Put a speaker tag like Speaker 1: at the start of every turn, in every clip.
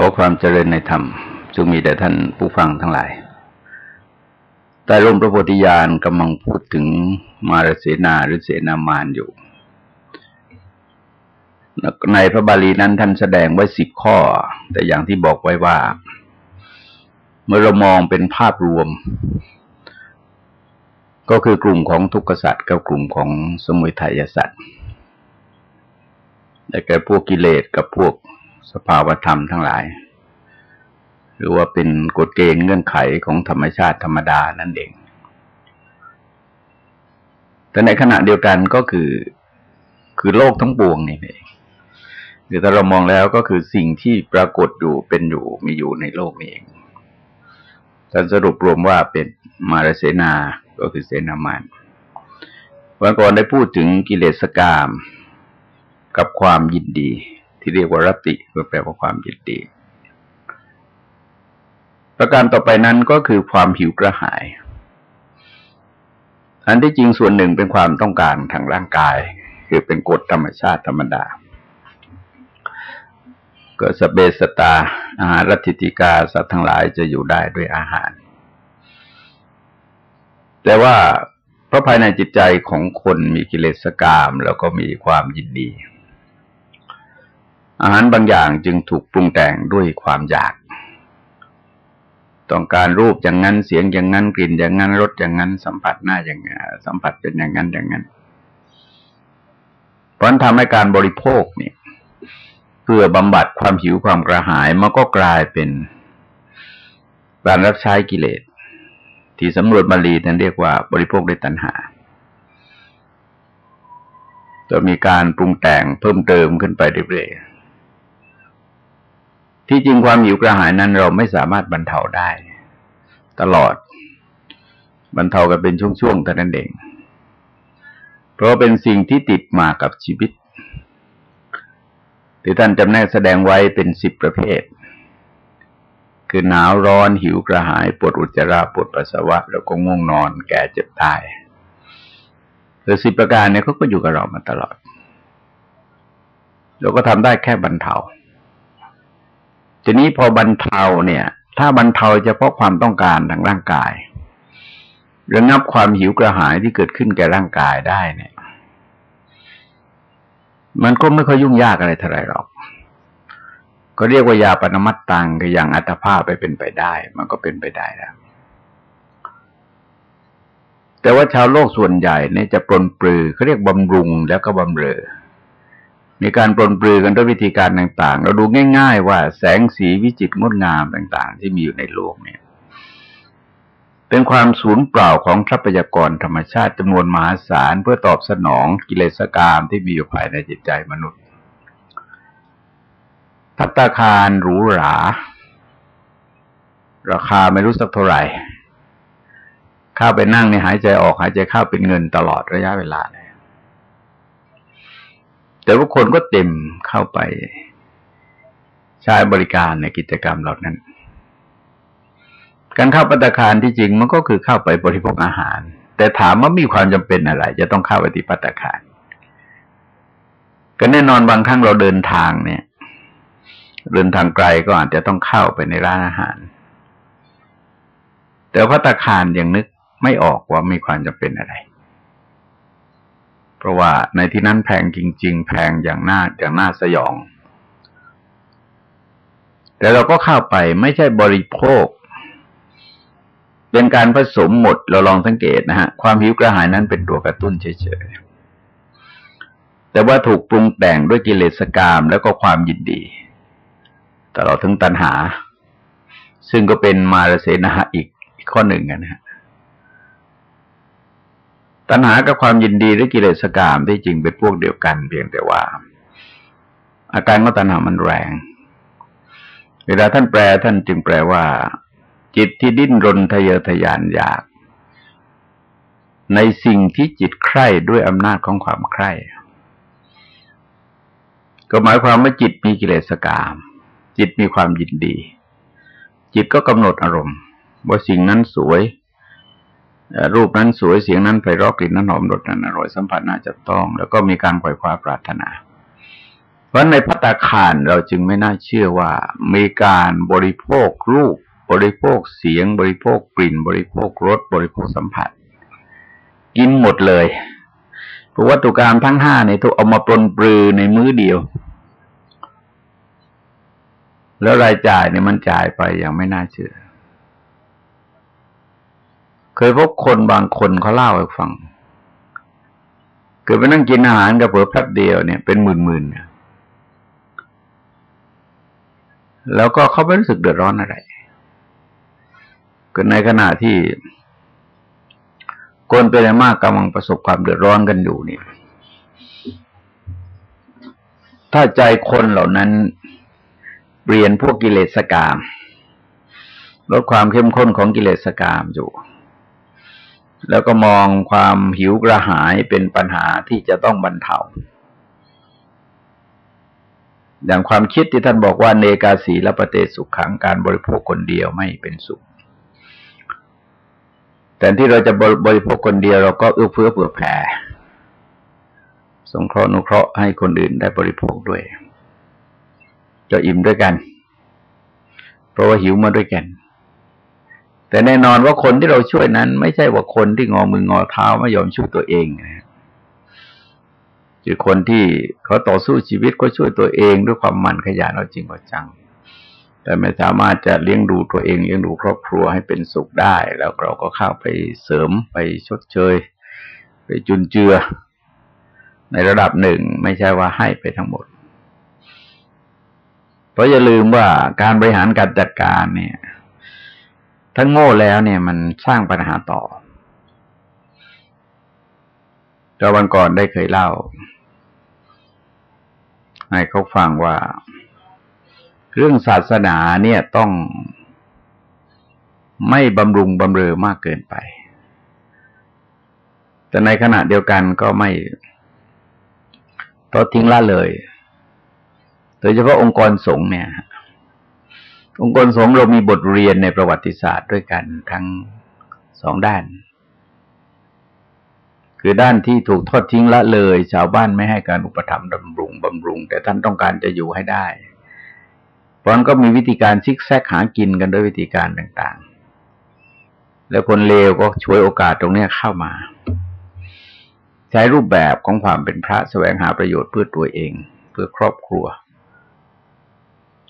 Speaker 1: ขอความเจริญในธรรมจงมีแด่ท่านผู้ฟังทั้งหลาย แต่ร่มพระโพธิญาณกำลังพูดถึงมารเสนาหรือเสนามานอยู่ ในพระบาลีนั้นท่านแสดงไว้สิบข้อ แต่อย่างที่บอกไว้ว่า เมื่อเรามองเป็นภาพรวม ก็คือกลุ่มของทุกขสัตว์กับกลุ่มของสมุทัยสัตว์แต่แก่พวกกิเลสกับพวก สภาวธรรมทั้งหลาย หรือว่าเป็นกฎเกณฑ์เงื่อนไขของธรรมชาติธรรมดานั่นเอง แต่ในขณะเดียวกันก็คือ คือโลกทั้งปวงนี่เองคือถ้าเรามองแล้วก็คือสิ่งที่ปรากฏอยู่เป็นอยู่มีอยู่ในโลกนี้เองท่านสรุปรวมว่าเป็นมารเสนา ก็คือเสนามานวันก่อนได้พูดถึงกิเลสกามกับความยินดี ที่เรียกว่ารติก็แปลว่าความยินดี ประการต่อไปนั้นก็คือความหิวกระหาย อันที่จริงส่วนหนึ่งเป็นความต้องการทางร่างกาย คือเป็นกฎธรรมชาติธรรมดา ก็สเบสตา อาหารรัติติกาสัตว์ทั้งหลายจะอยู่ได้ด้วยอาหาร แต่ว่าเพราะภายในจิตใจของคนมีกิเลสกาม แล้วก็มีความยินดี อาหารบางอย่างจึงถูกปรุงแต่งด้วยความอยาก ต้องการรูปอย่างนั้นเสียงอย่างนั้นกลิ่นอย่างนั้นรสอย่างนั้น สัมผัสหน้าอย่างนั้สัมผัสเป็นอย่างนั้นอย่างนั้น เพราะนั้นทำให้การบริโภคเนี่ย เพื่อบำบัดความหิวความกระหายมันก็กลายเป็นการรับใช้กิเลส ที่สำรวจบาลีท่านเรียกว่าบริโภคด้วยตัณหาจะมีการปรุงแต่งเพิ่มเติมขึ้นไปเรื่อยๆ ที่จริงความหิวกระหายนั้นเราไม่สามารถบรรเทาได้ ตลอด บรรเทากันเป็นช่วงๆเท่านั้นเอง เพราะเป็นสิ่งที่ติดมากับชีวิต ที่ท่านจำแนกแสดงไว้เป็นสิบประเภท คือหนาวร้อนหิวกระหายปวดอุจจาระปวดปัสสาวะ แล้วก็ง่วงนอนแก่เจ็บตายแต่สิบประการเนี่ยเขาก็อยู่กับเรามาตลอดเราก็ทำได้แค่บรรเทา ทีนี้พอบรรเทาเนี่ย ถ้าบรรเทาเฉพาะความต้องการทางร่างกายระงับความหิวกระหายที่เกิดขึ้นแก่ร่างกายได้เนี่ย มันก็ไม่ค่อยยุ่งยากอะไรเท่าไรหรอก ก็เรียกว่ายาปนมัตตังก็อย่างอัตภาพไปเป็นไปได้ มันก็เป็นไปได้แล้วแต่ว่าชาวโลกส่วนใหญ่เนี่ยจะปลนปลือเขาเรียกบำรุงแล้วก็บำเรอ มีการปลนปลือกันด้วยวิธีการต่าง ๆ เราดูง่าย ๆ ว่าแสงสีวิจิตรงดงามต่าง ๆ ที่มีอยู่ในโลกเนี่ย เป็นความสูญเปล่าของทรัพยากรธรรมชาติจำนวนมหาศาลเพื่อตอบสนองกิเลสกรรมที่มีอยู่ภายในจิตใจมนุษย์พัตตาคารหรูหรา ราคาไม่รู้สักเท่าไหร่ เข้าไปนั่งในหายใจออกหายใจเข้าเป็นเงินตลอดระยะเวลาเแต่ว่าคนก็เต็มเข้าไปใช้บริการในกิจกรรมเหล่านั้น การเข้าปัตคารที่จริงมันก็คือเข้าไปบริโภคอาหาร แต่ถามว่ามีความจำเป็นอะไร จะต้องเข้าปที่ปัตคารก็แน่นอนบางครั้งเราเดินทางเนี่ย เดินทางไกลก็อาจจะต้องเข้าไปในร้านอาหาร แต่พัตคารยังนึกไม่ออกว่ามีความจำเป็นอะไร เพราะว่าในที่นั้นแพงจริง ๆ แพงอย่างน่าอย่างน่าสยอง แต่เราก็เข้าไปไม่ใช่บริโภค เป็นการผสมหมดเราลองสังเกตนะฮะ ความหิวกระหายนั้นเป็นตัวกระตุ้นเฉยๆ แต่ว่าถูกปรุงแต่งด้วยกิเลสกรรมแล้วก็ความยินดีตลอดถึงตัณหา ซึ่งก็เป็นมารเสนาอีกข้อหนึ่งนะฮะ ตัณหากับความยินดีหรือกิเลสกามที่จริงเป็นพวกเดียวกัน เพียงแต่ว่า อาการของตัณหามันแรง เวลาท่านแปลท่านจึงแปลว่า จิตที่ดิ้นรนทะเยอทะยานอยาก ในสิ่งที่จิตใคร่ด้วยอำนาจของความใคร่ก็หมายความว่าจิตมีกิเลสกาม จิตมีความยินดี จิตก็กำหนดอารมณ์ ว่าสิ่งนั้นสวย รูปนั้นสวยเสียงนั้นไพเราะกลิ่นนั้นหอมรสนั้นอร่อยสัมผัสน่าจะต้อง แล้วก็มีการปล่อยความปรารถนา เพราะในพัตตาคารเราจึงไม่น่าเชื่อว่า มีการบริโภครูป บริโภคเสียง บริโภคกลิ่น บริโภครสบริโภคสัมผัส กินหมดเลยเพราะวัตถุกรรมทั้งห้าเนี่ยถูกเอามาปลนปลือในมื้อเดียว แล้วรายจ่ายเนี่ยมันจ่ายไปอย่างไม่น่าเชื่อ เคยพบคนบางคนเขาเล่าให้ฟังเกิดไปนั่งกินอาหารกับเผือแป๊บเดียวเนี่ยเป็นหมื่นๆเนี่ยแล้วก็เขาไม่รู้สึกเดือดร้อนอะไรก็ในขณะที่คนเป็นมากกำลังประสบความเดือดร้อนกันอยู่เนี่ย ถ้าใจคนเหล่านั้นเปลี่ยนพวกกิเลสกามลดความเข้มข้นของกิเลสกามอยู่ แล้วก็มองความหิวกระหายเป็นปัญหาที่จะต้องบรรเทา อย่างความคิดที่ท่านบอกว่าเนกาสีและปเตสุขขังการบริโภคคนเดียวไม่เป็นสุข แต่ที่เราจะบริโภคคนเดียวเราก็เอื้อเฟื้อเผื่อแผ่ สงเคราะห์นุเคราะห์ให้คนอื่นได้บริโภคด้วย จะอิ่มด้วยกัน เพราะว่าหิวมาด้วยกัน แต่แน่นอนว่าคนที่เราช่วยนั้น ไม่ใช่ว่าคนที่งอมืองอเท้าไม่ยอมช่วยตัวเองนะคือคนที่เขาต่อสู้ชีวิตก็ช่วยตัวเองด้วยความมันขยันเอาจริงเอาจัง แต่ไม่สามารถจะเลี้ยงดูตัวเองเลี้ยงดูครอบครัวให้เป็นสุขได้ แล้วเราก็เข้าไปเสริมไปชดเชย ไปจุนเจือ ในระดับหนึ่งไม่ใช่ว่าให้ไปทั้งหมด เพราะอย่าลืมว่าการบริหารการจัดการเนี่ย ถ้าโง่แล้วเนี่ยมันสร้างปัญหาต่อแต่วันก่อนได้เคยเล่า ให้เขาฟังว่า เรื่องศาสนาเนี่ยต้องไม่บำรุงบำเรอมากเกินไป แต่ในขณะเดียวกันก็ไม่ต่อทิ้งละเลย โดยเฉพาะองค์กรสงฆ์เนี่ย องค์กรสงฆ์เรามีบทเรียนในประวัติศาสตร์ด้วยกันทั้งสองด้าน คือด้านที่ถูกทอดทิ้งละเลย ชาวบ้านไม่ให้การอุปถัมภ์ดำรุงบำรุง แต่ท่านต้องการจะอยู่ให้ได้ เพราะนั้นก็มีวิธีการซิกแซกหากินกันด้วยวิธีการต่าง ๆ แล้วคนเลวก็ช่วยโอกาสตรงนี้เข้ามา ใช้รูปแบบของความเป็นพระแสวงหาประโยชน์เพื่อตัวเอง เพื่อครอบครัว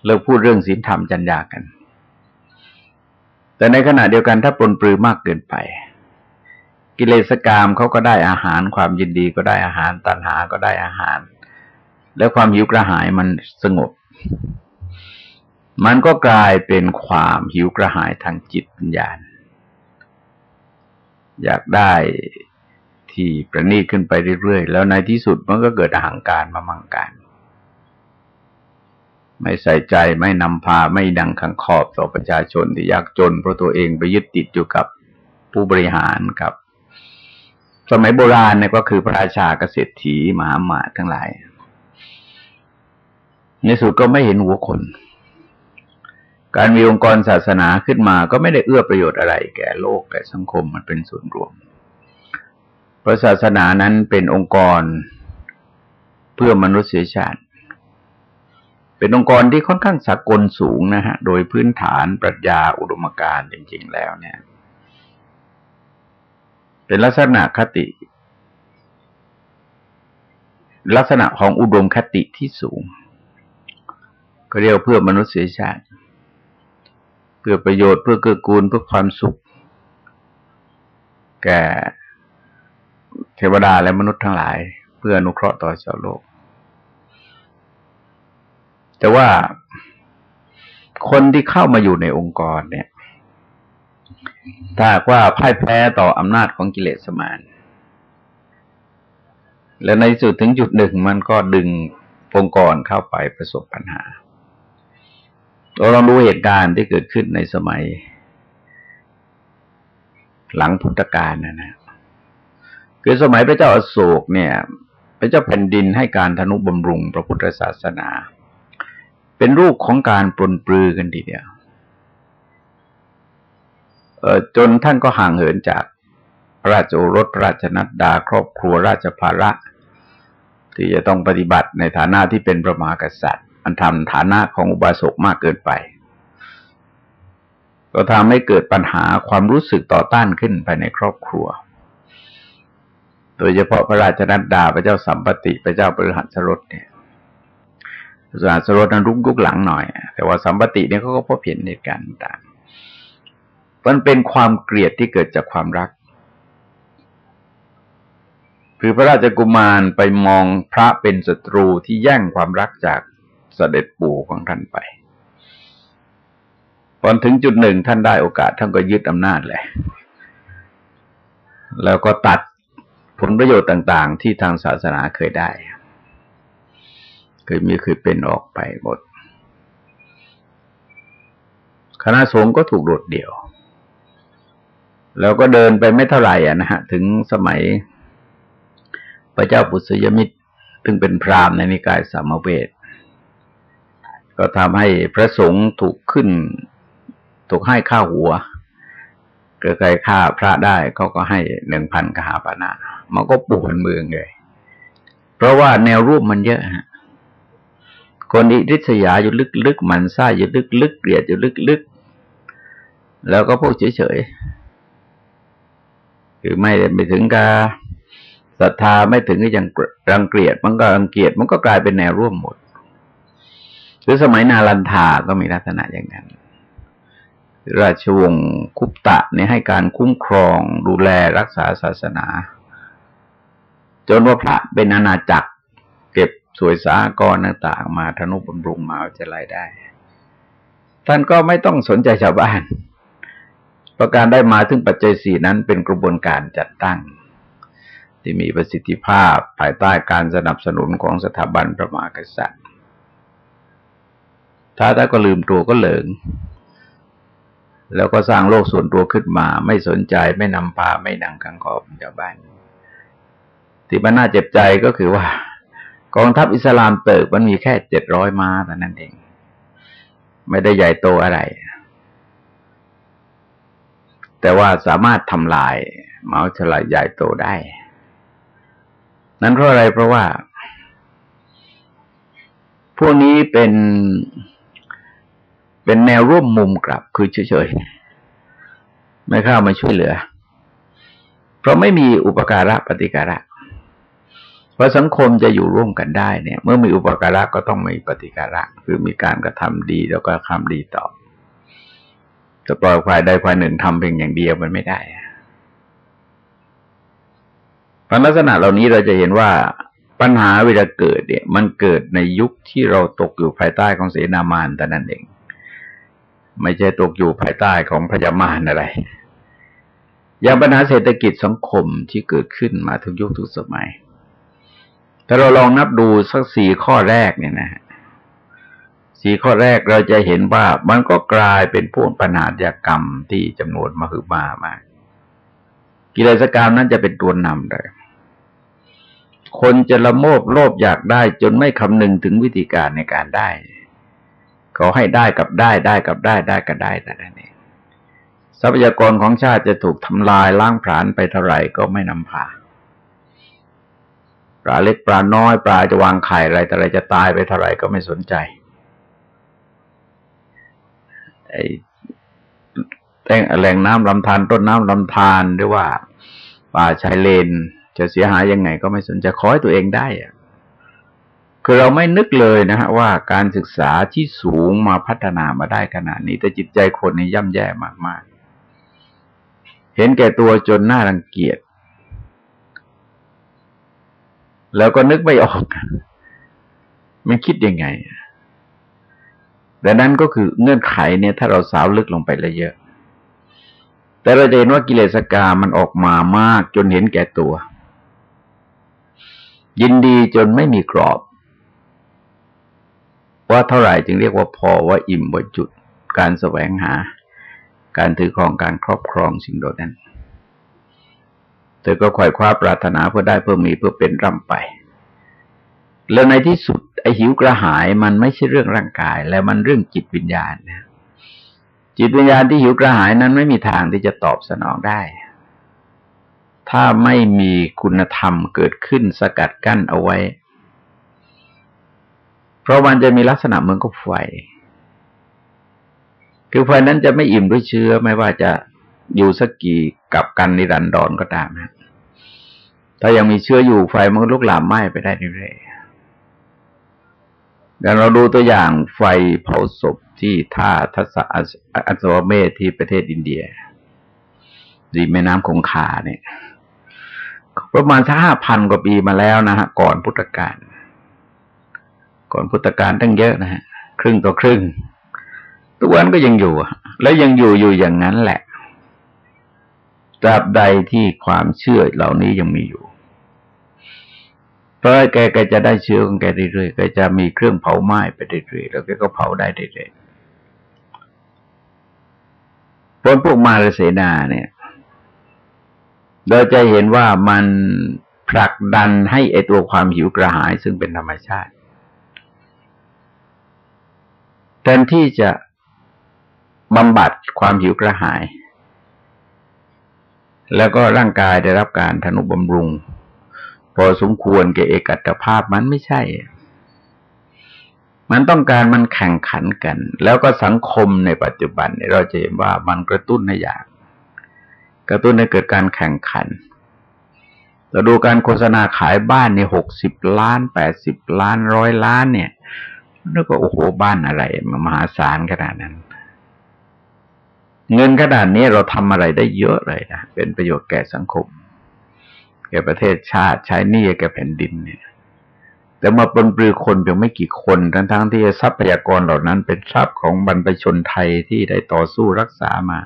Speaker 1: เลิกพูดเรื่องศีลธรรมจัญญากัน แต่ในขณะเดียวกันถ้าปนปลือมากเกินไป กิเลสกรรมเขาก็ได้อาหาร ความยินดีก็ได้อาหาร ตัณหาก็ได้อาหาร แล้วความหิวกระหายมันสงบ มันก็กลายเป็นความหิวกระหายทางจิตปัญญาอยากได้ที่ประนีตขึ้นไปเรื่อยๆ แล้วในที่สุดมันก็เกิดอาหังการมามังการ ไม่ใส่ใจไม่นำพาไม่ดังขังขอบต่อประชาชนที่ยากจน เพราะตัวเองไปยึดติดอยู่กับผู้บริหารกับ สมัยโบราณเนี่ยก็คือพระราชาเกษตรถีมหาหมาทั้งหลายในสุดก็ไม่เห็นหัวคน การมีองค์กรศาสนาขึ้นมาก็ไม่ได้เอื้อประโยชน์อะไร แก่โลกแก่สังคมมันเป็นส่วนรวม เพราะศาสนานั้นเป็นองค์กรเพื่อมนุษยชาติ เป็นองค์กรที่ค่อนข้างสากลสูงนะฮะ โดยพื้นฐานปรัชญาอุดมการณ์จริง ๆ แล้วเนี่ย เป็นลักษณะคติ ลักษณะของอุดมคติที่สูง ก็เรียกเพื่อมนุษยชาติ เพื่อประโยชน์เพื่อเกื้อกูลเพื่อความสุข แก่เทวดาและมนุษย์ทั้งหลาย เพื่ออนุเคราะห์ต่อชาวโลก แต่ว่าคนที่เข้ามาอยู่ในองค์กรเนี่ย ถ้าว่าพ่ายแพ้ต่ออำนาจของกิเลสมาน และในสุดถึงจุดหนึ่งมันก็ดึงองค์กรเข้าไปประสบปัญหา เราลองดูเหตุการณ์ที่เกิดขึ้นในสมัย หลังพุทธกาลนะนะคือสมัยพระเจ้าอโศกเนี่ย พระเจ้าแผ่นดินให้การธนุบำรุงพระพุทธศาสนา เป็นรูปของการปลนปลือกันทีเดียวจนท่านก็ห่างเหินจากราชโอรสราชนัดดา ครอบครัวราชภาระ ที่จะต้องปฏิบัติในฐานะที่เป็นพระมหากษัตริย์ อันทำฐานะของอุบาสกมากเกินไป ก็ทำให้เกิดปัญหาความรู้สึกต่อต้านขึ้นภายในครอบครัว โดยเฉพาะพระราชนัดดาพระเจ้าสัมปติพระเจ้าบริหัสรถเนี่ย สหัสรถนั้นรุ่งกุกหลังหน่อย แต่ว่าสัมปติเนี่ยเขาก็พบเห็นเหตุการณ์ต่างมันเป็นความเกลียดที่เกิดจากความรัก คือพระราชกุมารไปมองพระเป็นศัตรูที่แย่งความรักจากเสด็จปู่ของท่านไปพอถึงจุดหนึ่งท่านได้โอกาสท่านก็ยึดอำนาจเลย แล้วก็ตัดผลประโยชน์ต่าง ๆ ที่ทางศาสนาเคยได้ เคยมีเคยเป็นออกไปหมด คณะสงฆ์ก็ถูกโดดเดี่ยว แล้วก็เดินไปไม่เท่าไหร่อะนะฮะ ถึงสมัย พระเจ้าปุษยมิตรซึ่งเป็นพราหมณ์ในนิกายสามเวทก็ทำให้พระสงฆ์ถูกขึ้น ถูกให้ข้าหัว เกิดใครฆ่าพระได้เขาก็ให้หนึ่งพันกหาปณะมันก็ปวดเมืองเลย เพราะว่าแนวรูปมันเยอะฮะ คนอิริษยาอยู่ลึกๆมันซ่าอยู่ลึกๆเกลียดอยู่ลึกๆแล้วก็พวกเฉยๆคือไม่ไปถึงกับศรัทธาไม่ถึงก็ยังรังเกียจมันก็รังเกียจมันก็กลายเป็นแนวร่วมหมด หรือสมัยนาลันทาก็มีลักษณะอย่างนั้น ราชวงศ์คุปตะเนี่ยให้การคุ้มครองดูแลรักษาศาสนา จนว่าพระเป็นอาณาจักร เก็บ สวยสากรต่างๆ มาธนุบำรุงมาจะไรได้ ท่านก็ไม่ต้องสนใจชาวบ้านประการได้มาถึงปัจจัยสี่นั้นเป็นกระบวนการจัดตั้ง ที่มีประสิทธิภาพภายใต้การสนับสนุนของสถาบันพระมหากษัตริย์ ถ้าถ้าก็ลืมตัวก็เหลิง แล้วก็สร้างโลกส่วนตัวขึ้นมา ไม่สนใจไม่นำพาไม่นังกังขอบชาวบ้านที่มันน่าเจ็บใจก็คือว่า องทัพอิสลามเติกมันมีแค่เจ็ดร้อยม้าแต่นั้นเอง ไม่ได้ใหญ่โตอะไร แต่ว่าสามารถทำลายเมาฉลายใหญ่โตได้ นั้นเพราะอะไรเพราะว่า พวกนี้เป็นเป็นแนวร่วมมุมกลับคือเฉยๆ ไม่เข้ามาช่วยเหลือ เพราะไม่มีอุปการะปฏิการะ พราะสังคมจะอยู่ร่วมกันได้เนี่ย เมื่อมีอุปการะก็ต้องมีปฏิการะ คือมีการกระทำดีแล้วก็ทำดีต่อจะปล่อยฝ่ายใดฝ่ายหนึ่งทำเพียงอย่างเดียวมันไม่ได้พลักษณะเหล่านี้เราจะเห็นว่าปัญหาเวลาเกิดเนี่ย มันเกิดในยุคที่เราตกอยู่ภายใต้ของเสนามานแต่นั้นเอง ไม่ใช่ตกอยู่ภายใต้ของพญามารอะไร อย่างปัญหาเศรษฐกิจสังคมที่เกิดขึ้นมาทุกยุคทุกสมัย ถ้าเราลองนับดูสักสี่ข้อแรกเนี่ยนะสี่ข้อแรกเราจะเห็นว่ามันก็กลายเป็นพวกปัญหายากรรมที่จำนวนมาคือมามาก กิเลสกรรมนั้นจะเป็นตัวนำเลยคนจะละโมบโลภอยากได้จนไม่คำนึงถึงวิธีการในการได้เขาให้ได้กับได้ได้กับได้ได้กับได้แต่นั่นเองทรัพยากรของชาติจะถูกทำลายล้างผลาญไปเท่าไหร่ก็ไม่นำพา ลาเล็กปลาน้อยปลาจะวางไข่อะไรแต่อะไรจะตายไปเท่าไหร่ก็ไม่สนใจไอ้แหล่งน้ำลำธารต้นน้ำลำธารหรือว่า ป่าชายเลน จะเสียหายยังไงก็ไม่สนใจขอให้ตัวเองได้อะคือเราไม่นึกเลยนะฮะว่าการศึกษาที่สูงมาพัฒนามาได้ขนาดนี้ แต่จิตใจคนนี่ย่ำแย่มากๆ เห็นแก่ตัวจนน่ารังเกียจ แล้วก็นึกไม่ออก มันคิดยังไงแต่นั้นก็คือเงื่อนไขเนี่ย ถ้าเราสาวลึกลงไปลยเยอะ แต่เราเห็นว่ากิเลสกามันออกมามากจนเห็นแก่ตัว ยินดีจนไม่มีกรอบ ว่าเท่าไหร่จึงเรียกว่าพอว่าอิ่มว่าจุด การแสวงหา การถือครองการครอบครองสิ่งโดดนั้น เธอก็คอยคว้าปรารถนาเพื่อได้เพื่อมีเพื่อเป็นร่ำไป แล้วในที่สุดไอหิวกระหายมันไม่ใช่เรื่องร่างกาย แล้วมันเรื่องจิตวิญญาณนะจิตวิญญาณที่หิวกระหายนั้นไม่มีทางที่จะตอบสนองได้ ถ้าไม่มีคุณธรรมเกิดขึ้นสกัดกั้นเอาไว้ เพราะมันจะมีลักษณะเหมือนกับไฟ คือไฟนั้นจะไม่อิ่มด้วยเชื้อไม่ว่าจะ อยู่สักกี่กับกันนิรันดรก็ตามนะถ้ายังมีเชื้ออยู่ไฟมันลุกลามไหม้ไปได้เรื่อยๆดังเราดูตัวอย่างไฟเผาศพที่ท่าทัศอัศวเมธที่ประเทศอินเดียริมแม่น้ำคงคาเนี่ย ประมาณสักห้าพันกว่าปีมาแล้วนะฮะ ก่อนพุทธกาลก่อนพุทธกาลตั้งเยอะนะฮะ ครึ่งต่อครึ่ง ตัวนั้นก็ยังอยู่ แล้วยังอยู่อยู่อย่างนั้นแหละ ตราบใดที่ความเชื่อเหล่านี้ยังมีอยู่ เพราะแกก็จะได้เชื้อของแกเรื่อยๆแกจะมีเครื่องเผาไหม้ไปเรื่อยๆแล้วแกก็เผาได้เรื่อยๆพวกมาเลเสนาเนี่ย เราจะเห็นว่ามันผลักดันให้ไอตัวความหิวกระหายซึ่งเป็นธรรมชาติแทนที่จะบำบัดความหิวกระหาย แล้วก็ร่างกายได้รับการทนุบำรุง พอสมควรแก่เอกัตภาพมันไม่ใช่ มันต้องการมันแข่งขันกัน แล้วก็สังคมในปัจจุบันเราจะเห็นว่ามันกระตุ้นในอย่างกระตุ้นให้เกิดการแข่งขันเราดูการโฆษณาขายบ้านเนี่ยหกสิบล้านแปดสิบล้านร้อยล้านเนี่ยแล้วก็โอ้โหบ้านอะไรมหาศาลขนาดนั้น เงินขนาดนี้เราทำอะไรได้เยอะเลยนะ เป็นประโยชน์แก่สังคม แก่ประเทศชาติใช้หนี่แก่แผ่นดินเนี่ยแต่มาปนปลือคนเพียงไม่กี่คนทั้งๆทที่ทรัพยากรเหล่านั้นเป็นทรัพย์ของบรรพชนไทยที่ได้ต่อสู้รักษามา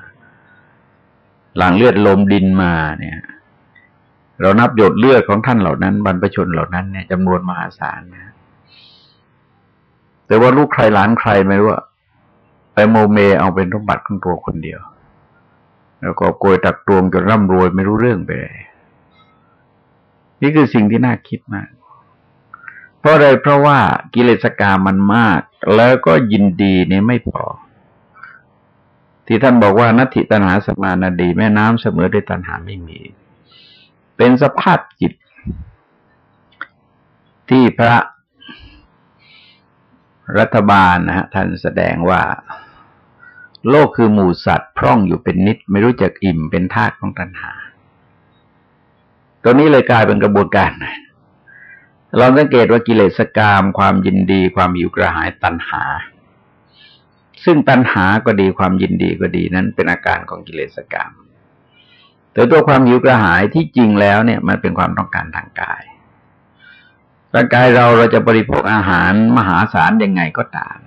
Speaker 1: หลังเลือดลมดินมาเนี่ย เรานับหยดเลือดของท่านเหล่านั้น บรรพชนเหล่านั้นเนี่ยจำนวนมหาศาลนะแต่ว่าลูกใครหลานใครไม่รู้ว่า ไปโมเมเอาเป็นสมบัติของตัวคนเดียว แล้วก็โกยตักตวงจนร่ำรวยไม่รู้เรื่องไปเลยนี่คือสิ่งที่น่าคิดมาก เพราะอะไรเพราะว่ากิเลสกามันมาก แล้วก็ยินดีนี่ไม่พอ ที่ท่านบอกว่านัตถิตัณหาสมานาดี แม่น้ำเสมอด้วยตัณหาไม่มี เป็นสภาพจิต ที่พระรัฐบาลนะฮะท่านแสดงว่า โลกคือหมู่สัตว์พร่องอยู่เป็นนิด ไม่รู้จักอิ่มเป็นธาตุของตัณหา ตัวนี้เลยกลายเป็นกระบวนการลองสังเกตว่ากิเลสกรรมความยินดี ความหิวกระหายตัณหา ซึ่งตัณหาก็ดีความยินดีก็ดีนั้นเป็นอาการของกิเลสกรรมแต่ตัวความหิวกระหายที่จริงแล้วเนี่ยมันเป็นความต้องการทางกายร่างกายเราเราจะบริโภคอาหารมหาศาลยังไงก็ตาม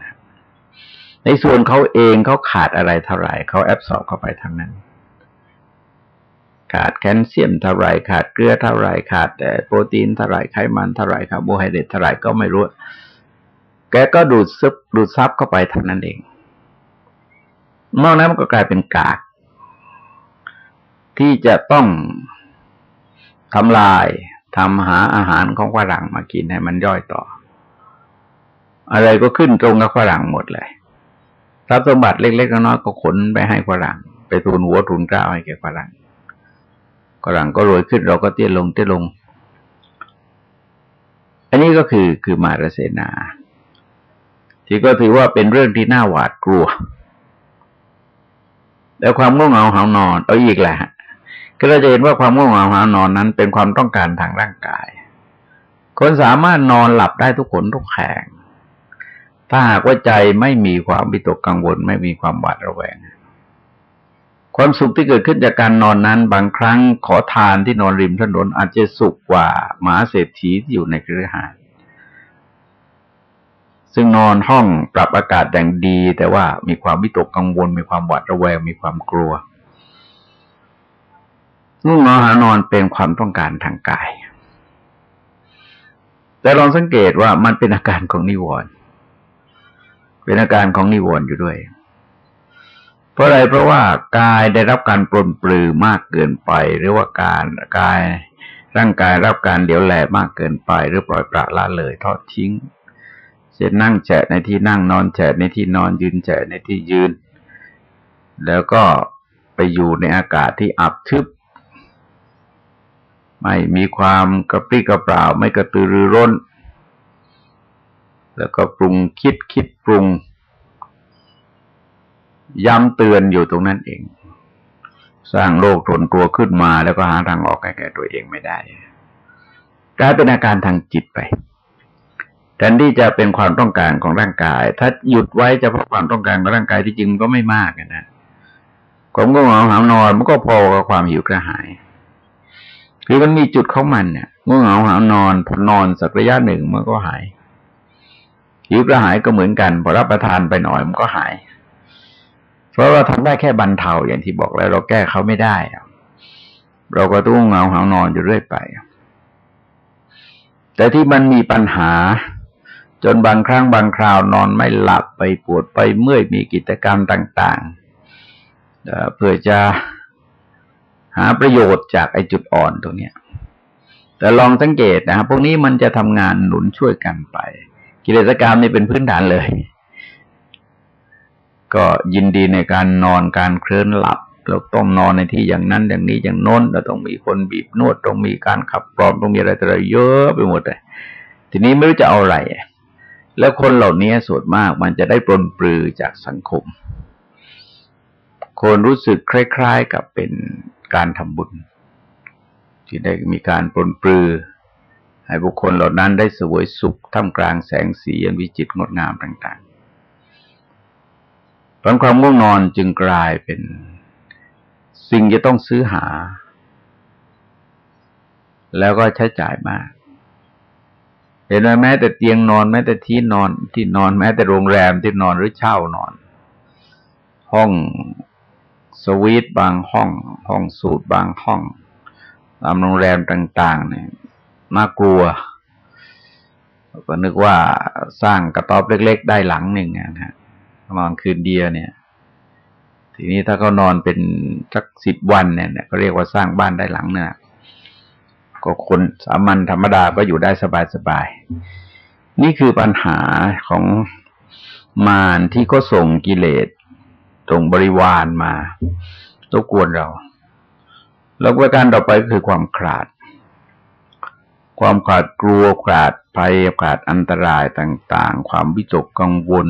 Speaker 1: ในส่วนเขาเองเขาขาดอะไรเท่าไหร่เขาแอบสอบเข้าไปทั้งนั้น ขาดแคลเซียมเท่าไรขาดเกลือเท่าไรขาดแต่โปรตีนเท่าไรไขมันเท่าไรคาร์โบไฮเดรตเท่าไรก็ไม่รู้ แกก็ดูดซึมดูดซับเข้าไปเท่านั้นเองนอกนั้นมันก็กลายเป็นกาก ที่จะต้องทำลายทำหาอาหารของฝรั่งมากินให้มันย่อยต่อ อะไรก็ขึ้นตรงกับฝรั่งหมดเลย ทรัพย์สมบัติเล็กๆน้อยๆก็ขนไปให้ฝรั่ง ไปทูลหัวทูลกล้าวให้แก่ฝรั่งฝรั่งก็รวยขึ้นเราก็เตี้ยลงเตี้ยลง อันนี้ก็คือคือมารเสนา ที่ก็ถือว่าเป็นเรื่องที่น่าหวาดกลัว แล้วความง่วงเหงาหานอน เอาอีกแหละก็เราจะเห็นว่าความง่วงเหงาหานอนนั้น เป็นความต้องการทางร่างกาย คนสามารถนอนหลับได้ทุกคนทุกแห่ง ถ้าหากว่าใจไม่มีความวิตกกังวล ไม่มีความหวาดระแวง ความสุขที่เกิดขึ้นจากการนอนนั้น บางครั้งขอทานที่นอนริมถนนอาจจะสุขกว่าหมาเศรษฐีที่อยู่ในครือหาสซึ่งนอนห้องปรับอากาศแดงดี แต่ว่ามีความวิตกกังวล มีความหวาดระแวง มีความกลัวง่งนอนหานอนเป็นความต้องการทางกาย แต่ลองสังเกตว่ามันเป็นอาการของนิวรณ์ เป็นอาการของนิวรณ์อยู่ด้วย เพราะอะไรเพราะว่ากายได้รับการปลนปลือมากเกินไป หรือว่าการกายร่างกายรับการเดี๋ยวแหลมากเกินไป หรือปล่อยปละละเลยทอดทิ้งเช่นนั่งแฉะในที่นั่งนอนแฉะในที่นอนยืนแฉะในที่ยืน แล้วก็ไปอยู่ในอากาศที่อับทึบ ไม่มีความกระปรี้กระเปร่า ไม่กระตือรือร้น แล้วก็ปรุงคิดคิดปรุง ย้ำเตือนอยู่ตรงนั้นเอง สร้างโลกทนตัวขึ้นมาแล้วก็หาทางออกแก่ตัวเองไม่ได้กลายเป็นอาการทางจิตไปแทนที่จะเป็นความต้องการของร่างกาย ถ้าหยุดไว้เฉพาะความต้องการของร่างกายที่จริงมันก็ไม่มากนะผมก็เหงาหานอนมันก็พอกับความหิวกระหายคือมันมีจุดของมันเนี่ยง่วงเหงาหานอนพอนอนสักระยะหนึ่งมันก็หาย หิวกระหายก็เหมือนกัน พอรับประทานไปหน่อยมันก็หาย เพราะเราทำได้แค่บรรเทาอย่างที่บอกแล้วเราแก้เขาไม่ได้ เราก็ต้องเหงาหานอนอยู่เรื่อยไป แต่ที่มันมีปัญหา จนบางครั้งบางคราวนอนไม่หลับไปปวดไปเมื่อยมีกิจกรรมต่าง ๆ เพื่อจะหาประโยชน์จากไอ้จุดอ่อนตรงนี้แต่ลองสังเกตนะครับพวกนี้มันจะทำงานหนุนช่วยกันไป กิเลสกรรมนี่เป็นพื้นฐานเลย ก็ยินดีในการนอนการเคลื่อนหลับเราต้องนอนในที่อย่างนั้นอย่างนี้อย่างโน้นเราต้องมีคนบีบนวดต้องมีการขับกรอมต้องมีอะไรต่อะไรเยอะไปหมดเลยทีนี้ไม่รู้จะเอาอะไรแล้วคนเหล่านี้ส่วนมากมันจะได้ปลนปลือจากสังคม คนรู้สึกคล้าย ๆกับเป็นการทำบุญ ที่ได้มีการปลนปลือ ให้บุคคลเหล่านั้นได้สวยสุขท่ามกลางแสงสีอันวิจิตรงดงามต่างๆผลความง่วงนอนจึงกลายเป็น สิ่งจะต้องซื้อหา แล้วก็ใช้จ่ายมาก เห็นไหมแม้แต่เตียงนอนแม้แต่ที่นอนที่นอนแม้แต่โรงแรมที่นอนหรือเช่านอน ห้องสวีทบางห้อง ห้องสูตรบางห้องตามโรงแรมต่าง ๆ เนี่ย น่ากลัว ก็นึกว่าสร้างกระต๊อบเล็ก ๆ ได้หลังหนึ่งนะฮะนอนคืนเดียวเนี่ย ทีนี้ถ้าเขานอนเป็นสักสิบวันเนี่ยเขาเรียกว่าสร้างบ้านได้หลังเนี่ยก็คนสามัญธรรมดาก็อยู่ได้สบายๆ นี่คือปัญหาของมารที่ก็ส่งกิเลสตรงบริวารมาตกวนเรา แล้วประการต่อไปคือความขาด ความขาดกลัวขาดภัยขาดอันตรายต่าง ๆ ความวิจกกังวล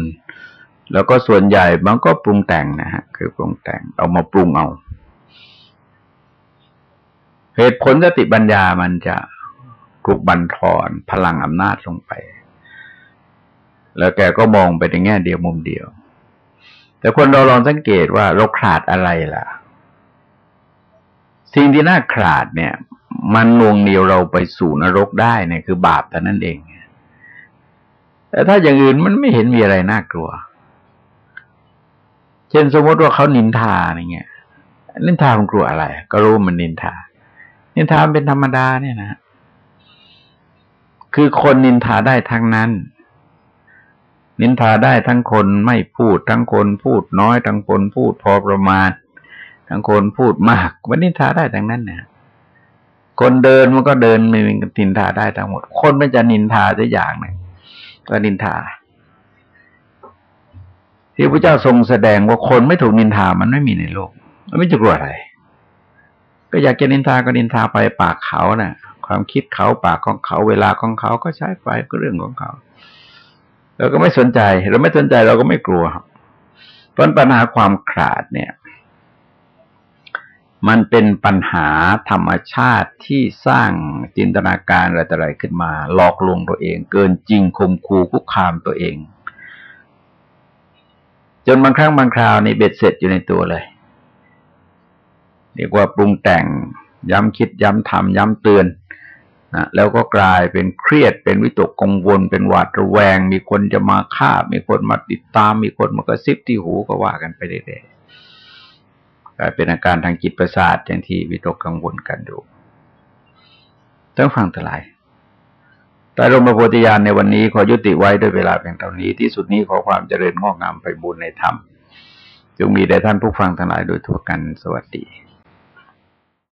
Speaker 1: แล้วก็ส่วนใหญ่มันก็ปรุงแต่งนะฮะคือปรุงแต่งเอามาปรุงเอา เหตุผลสติปัญญามันจะถูกบันทอนพลังอำนาจลงไป แล้วแกก็มองไปในแง่เดียวมุมเดียว แต่คนเราลองสังเกตว่าเราขาดอะไรล่ะ สิ่งที่น่าขาดเนี่ย มันนวงเดียวเราไปสู่นรกได้เนี่ยคือบาปแต่นั้นเอง แต่ถ้าอย่างอื่นมันไม่เห็นมีอะไรน่ากลัว เช่นสมมติว่าเขานินทาอย่างเงี้ยนินทามันกลัวอะไร ก็รู้มันนินทา นินทาเป็นธรรมดาเนี่ยนะคือคนนินทาได้ทั้งนั้น นินทาได้ทั้งคนไม่พูด ทั้งคนพูดน้อย ทั้งคนพูดพอประมาณ ทั้งคนพูดมากมันนินทาได้ทั้งนั้นเนี่ย คนเดินมันก็เดินไม่เป็นินทาได้ทั้งหมด คนไม่จะนินทาสักอย่างหนึ่งก็นินทา ที่พระเจ้าทรงแสดงว่าคนไม่ถูกนินทามันไม่มีในโลก มันไม่จะกลัวอะไร ก็อยากจะนินทาก็นินทาไปปากเขานะ่ะ ความคิดเขาปากของเขาเวลาของเขาก็ใช้ไปก็เรื่องของเขาเราก็ไม่สนใจ เราไม่สนใจเราก็ไม่กลัวเพราะปัญหาความขาดเนี่ย มันเป็นปัญหาธรรมชาติที่สร้างจินตนาการอะไรต่ออะไรขึ้นมา หลอกลวงตัวเอง เกินจริงคมคูคุกคามตัวเอง จนบางครั้งบางคราวในเบ็ดเสร็จอยู่ในตัวเลยเรียกว่าปรุงแต่งย้ำคิดย้ำทำย้ำเตือนนะแล้วก็กลายเป็นเครียดเป็นวิตกกังวล เป็นหวาดระแวง มีคนจะมาฆ่า มีคนมาติดตาม มีคนมากระซิบที่หูก็ว่ากันไปเรื่อยๆ กลายเป็นอาการทางจิตประสาทอย่างที่วิตกกังวลกันอยู่ต้องฟังทลายแต่ลมโพธิญาณในวันนี้ขอยุติไว้ด้วยเวลาเพียงเท่านี้ที่สุดนี้ขอความเจริญงอกงามไปบุญในธรรมจงมีแด่ท่านผู้ฟังทั้งหลายโดยทั่วกันสวัสดี